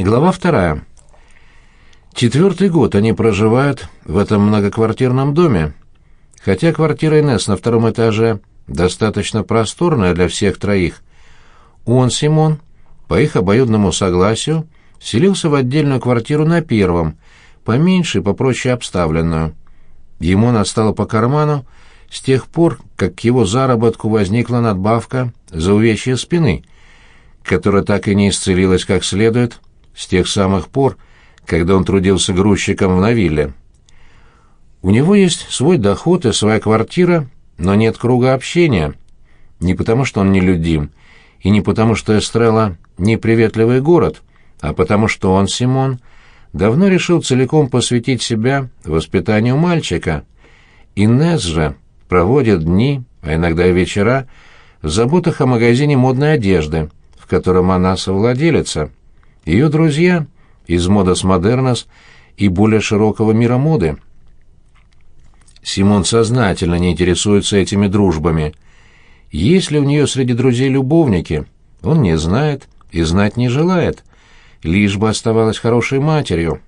Глава вторая. Четвертый год они проживают в этом многоквартирном доме. Хотя квартира Инесс на втором этаже достаточно просторная для всех троих, он, Симон, по их обоюдному согласию, селился в отдельную квартиру на первом, поменьше и попроще обставленную. Ему настало по карману с тех пор, как к его заработку возникла надбавка за увечье спины, которая так и не исцелилась как следует с тех самых пор, когда он трудился грузчиком в Навилле. У него есть свой доход и своя квартира, но нет круга общения. Не потому, что он нелюдим, и не потому, что Эстрелла — неприветливый город, а потому, что он, Симон, давно решил целиком посвятить себя воспитанию мальчика. Инесс же проводит дни, а иногда и вечера, в заботах о магазине модной одежды, в котором она совладелица. Ее друзья из модас модернос и более широкого мира моды. Симон сознательно не интересуется этими дружбами. Есть ли у нее среди друзей любовники, он не знает и знать не желает, лишь бы оставалась хорошей матерью.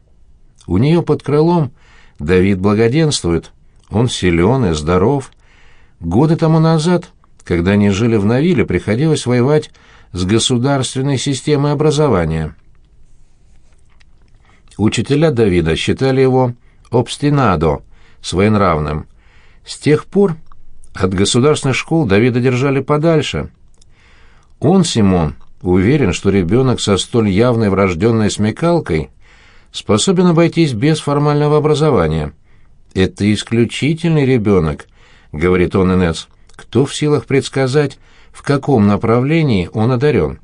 У нее под крылом Давид благоденствует, он силен и здоров. Годы тому назад, когда они жили в Навиле, приходилось воевать с государственной системой образования. Учителя Давида считали его обстинадо, своенравным. С тех пор от государственных школ Давида держали подальше. Он, Симон, уверен, что ребенок со столь явной врожденной смекалкой способен обойтись без формального образования. «Это исключительный ребенок», — говорит он Инесс. «Кто в силах предсказать, в каком направлении он одарен?»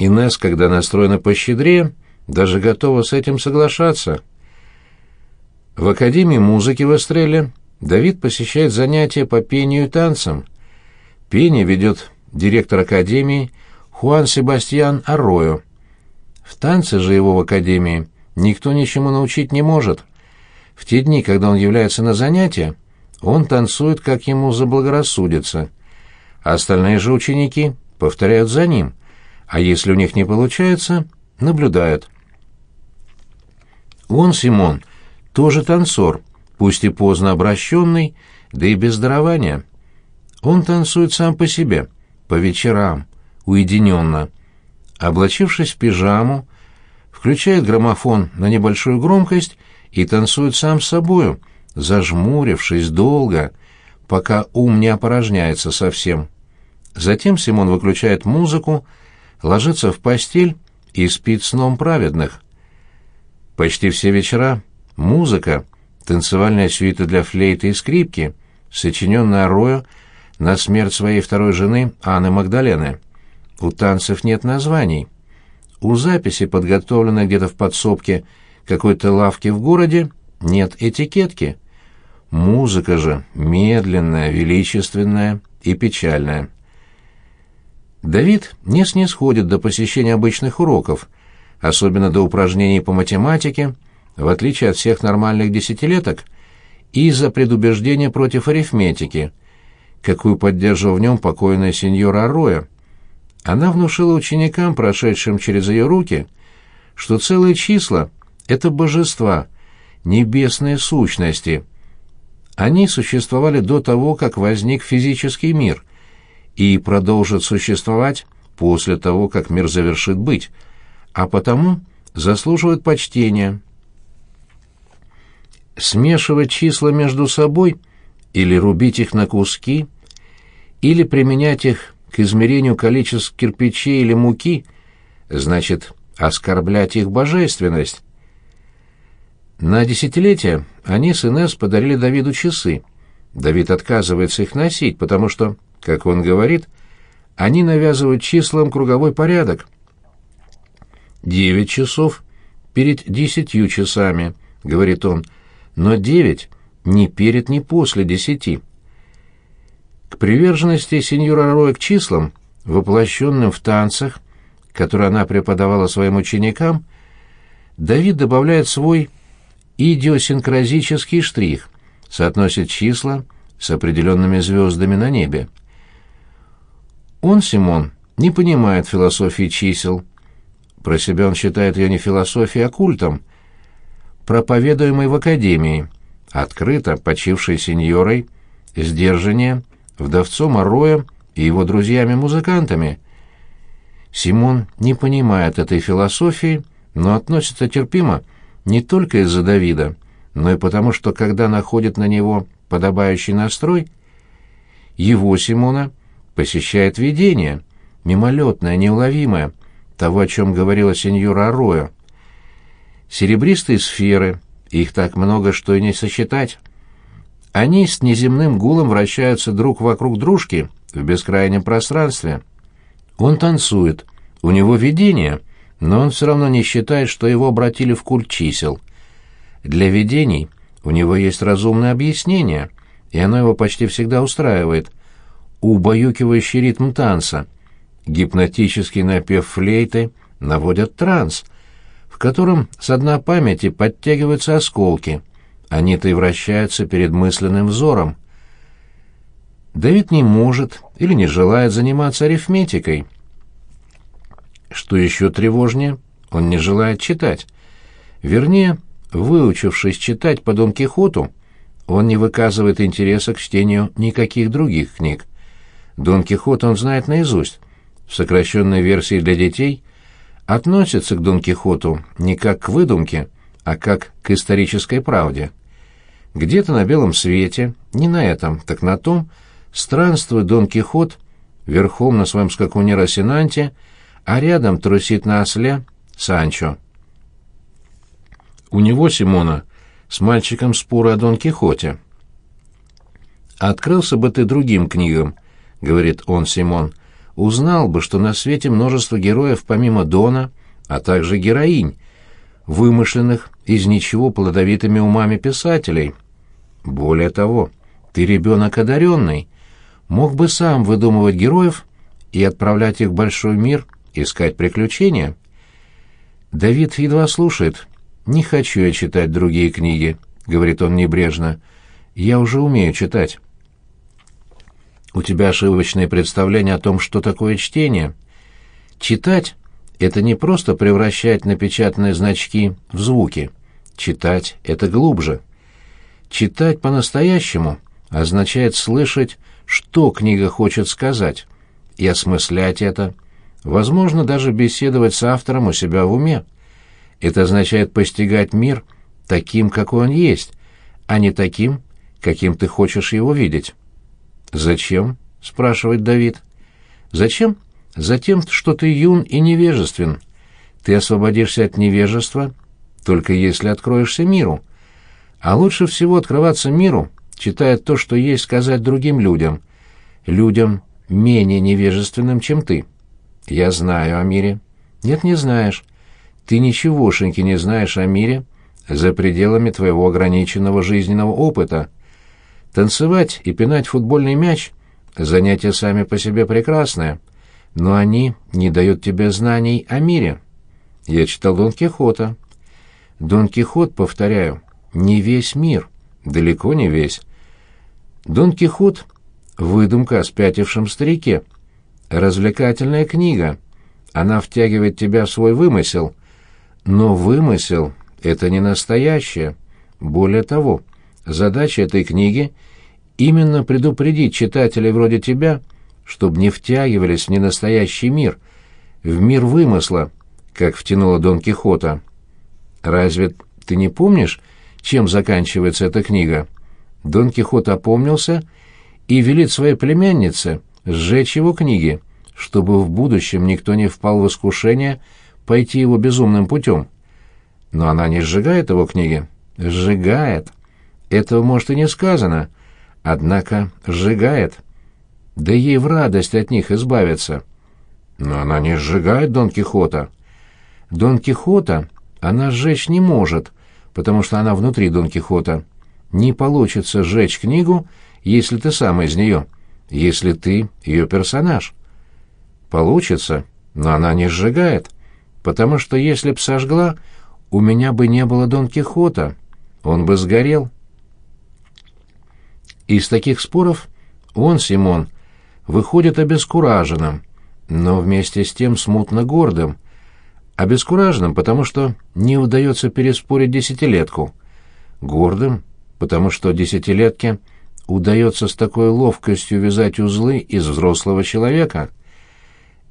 Инесс, когда настроена пощедрее, — даже готова с этим соглашаться. В Академии музыки в Эстреле Давид посещает занятия по пению и танцам. Пение ведет директор Академии Хуан Себастьян Аррою. В танце же его в Академии никто ничему научить не может. В те дни, когда он является на занятия, он танцует, как ему заблагорассудится. А остальные же ученики повторяют за ним, а если у них не получается, наблюдают. Он, Симон, тоже танцор, пусть и поздно обращенный, да и без дарования. Он танцует сам по себе, по вечерам, уединенно. Облачившись в пижаму, включает граммофон на небольшую громкость и танцует сам с собою, зажмурившись долго, пока ум не опорожняется совсем. Затем Симон выключает музыку, ложится в постель и спит сном праведных. Почти все вечера музыка, танцевальная сюита для флейты и скрипки, сочиненная Рою на смерть своей второй жены Анны Магдалены. У танцев нет названий. У записи, подготовленной где-то в подсобке какой-то лавки в городе, нет этикетки. Музыка же медленная, величественная и печальная. Давид не снисходит до посещения обычных уроков, особенно до упражнений по математике, в отличие от всех нормальных десятилеток, из-за предубеждения против арифметики, какую поддерживал в нем покойная сеньора Ароя. Она внушила ученикам, прошедшим через ее руки, что целые числа — это божества, небесные сущности. Они существовали до того, как возник физический мир, и продолжат существовать после того, как мир завершит быть — а потому заслуживают почтения. Смешивать числа между собой или рубить их на куски, или применять их к измерению количеств кирпичей или муки, значит оскорблять их божественность. На десятилетие они с Инесс подарили Давиду часы. Давид отказывается их носить, потому что, как он говорит, они навязывают числам круговой порядок, девять часов перед десятью часами, — говорит он, — но девять ни перед, ни после десяти. К приверженности сеньора Роя к числам, воплощенным в танцах, которые она преподавала своим ученикам, Давид добавляет свой идиосинкразический штрих, соотносит числа с определенными звездами на небе. Он, Симон, не понимает философии чисел, Про себя он считает ее не философией, а культом, проповедуемой в академии, открыто почившей сеньорой, сдержаннее, вдовцом Ароем и его друзьями-музыкантами. Симон не понимает этой философии, но относится терпимо не только из-за Давида, но и потому, что когда находит на него подобающий настрой, его Симона посещает видение, мимолетное, неуловимое, того, о чем говорила сеньора Ароя. Серебристые сферы, их так много, что и не сосчитать. Они с неземным гулом вращаются друг вокруг дружки в бескрайнем пространстве. Он танцует, у него видение, но он все равно не считает, что его обратили в культ чисел. Для видений у него есть разумное объяснение, и оно его почти всегда устраивает. Убаюкивающий ритм танца, гипнотический напев флейты наводят транс, в котором с дна памяти подтягиваются осколки. Они-то и вращаются перед мысленным взором. Давид не может или не желает заниматься арифметикой. Что еще тревожнее, он не желает читать. Вернее, выучившись читать по Дон Кихоту, он не выказывает интереса к чтению никаких других книг. Дон Кихот он знает наизусть. В сокращенной версии для детей относится к Дон Кихоту не как к выдумке, а как к исторической правде. Где-то на белом свете, не на этом, так на том, странствует Дон Кихот верхом на своем скакуне Росинанте, а рядом трусит на осле Санчо. У него, Симона, с мальчиком споры о Дон Кихоте. «Открылся бы ты другим книгам», — говорит он, Симон, — «узнал бы, что на свете множество героев помимо Дона, а также героинь, вымышленных из ничего плодовитыми умами писателей. Более того, ты ребенок одаренный, мог бы сам выдумывать героев и отправлять их в большой мир, искать приключения». Давид едва слушает, «Не хочу я читать другие книги», — говорит он небрежно. «Я уже умею читать». «У тебя ошибочные представления о том, что такое чтение. Читать — это не просто превращать напечатанные значки в звуки. Читать — это глубже. Читать по-настоящему означает слышать, что книга хочет сказать, и осмыслять это, возможно, даже беседовать с автором у себя в уме. Это означает постигать мир таким, какой он есть, а не таким, каким ты хочешь его видеть. «Зачем?» — спрашивает Давид. «Зачем? Затем, что ты юн и невежествен. Ты освободишься от невежества, только если откроешься миру. А лучше всего открываться миру, читая то, что есть сказать другим людям, людям менее невежественным, чем ты. Я знаю о мире. Нет, не знаешь. Ты ничегошеньки не знаешь о мире за пределами твоего ограниченного жизненного опыта. Танцевать и пинать футбольный мяч — занятия сами по себе прекрасные, но они не дают тебе знаний о мире. Я читал Дон Кихота. Дон Кихот, повторяю, не весь мир, далеко не весь. Дон Кихот — выдумка о спятившем старике, развлекательная книга. Она втягивает тебя в свой вымысел — но вымысел — это не настоящее. Более того, задача этой книги — именно предупредить читателей вроде тебя, чтобы не втягивались в ненастоящий мир, в мир вымысла, как втянула Дон Кихота. Разве ты не помнишь, чем заканчивается эта книга? Дон Кихот опомнился и велит своей племяннице сжечь его книги, чтобы в будущем никто не впал в искушение — пойти его безумным путем. Но она не сжигает его книги. Сжигает. Этого, может, и не сказано. Однако сжигает. Да ей в радость от них избавиться. Но она не сжигает Дон Кихота. Дон Кихота она сжечь не может, потому что она внутри Дон Кихота. Не получится сжечь книгу, если ты сам из нее, если ты ее персонаж. Получится, но она не сжигает потому что если б сожгла, у меня бы не было Дон Кихота, он бы сгорел. Из таких споров он, Симон, выходит обескураженным, но вместе с тем смутно гордым. Обескураженным, потому что не удается переспорить десятилетку. Гордым, потому что десятилетке удается с такой ловкостью вязать узлы из взрослого человека.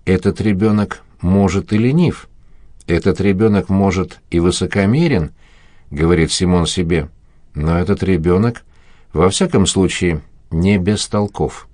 Этот ребенок может и ленив. Этот ребенок может и высокомерен, говорит Симон себе. Но этот ребенок, во всяком случае, не без толков.